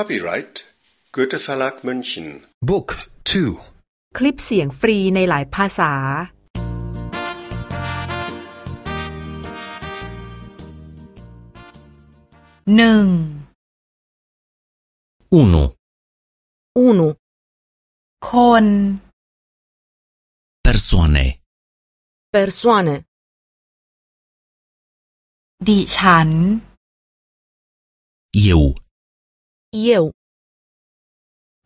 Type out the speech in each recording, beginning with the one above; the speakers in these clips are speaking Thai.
Copyright Goethe Verlag München Book 2คลิปเสียงฟรีในหลายภาษา หนึ่ง Uno Uno คน p e r s o n e p e r s o n e ดิฉัน Eu เยี่ว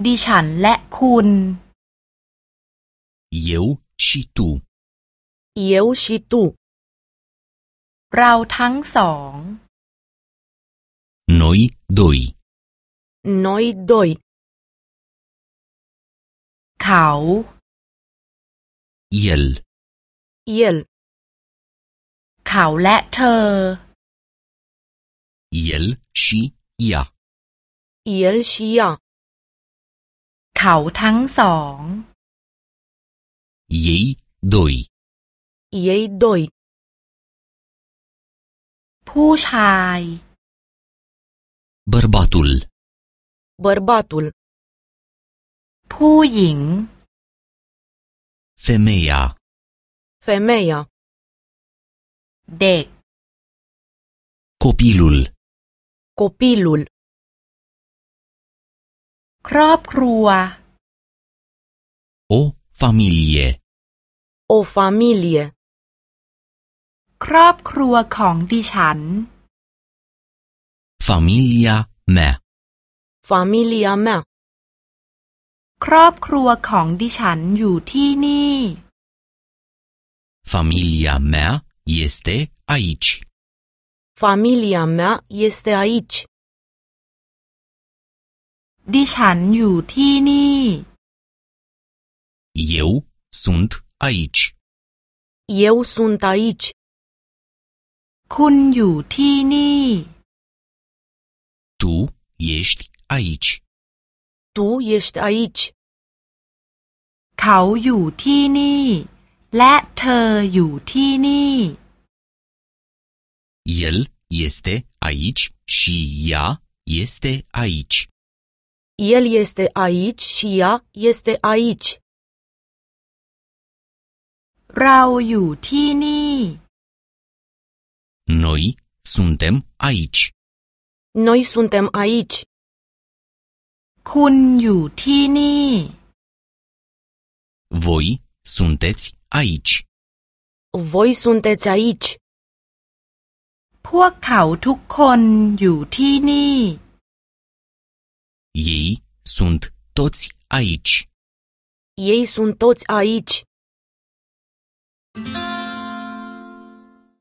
ดิฉันและคุณเยยวชิตูเยยวชิตูเราทั้งสอง noi doi n o ยดอยเขาเยลเยลเขาและเธอเยลชิย a เอลชิอาเขาทั้งสองเย่ดอยเย่ดอยผู้ชายบรบาตุลบรบาตุลผู้หญิงเฟเมียเฟเมียเด็ก c o p i ล u ล c o p i ล u ลครอบครัวโอฟามิเลียโอฟามิเลียครอบครัวของดิฉันฟามิเลียแม่ฟามิเลียแม่ครอบครัวของดิฉันอยู่ที่นี่ฟามิเลียแม่ยิ่งเตอิอชฟามิเลียแม่ยิ่งเตอิอชดิฉันอยู่ที่นี่ Eu sunt aici. Eu sunt aici. คุณอยู่ที่นี่ Tu ești aici. Tu ești aici. เขาอยู่ที่นี่และเธออยู่ที่นี่ El este aici și ea este aici. El este aici și ea este aici. เราอยู่ที่นี่ Noi suntem aici. Noi suntem aici. คุณอยู่ที่นี่ Voi sunteți aici. Voi sunteți aici. พวกเขาทุกคนอยู่ที่นี่ ei sunt toți aici. Ei sunt toți aici.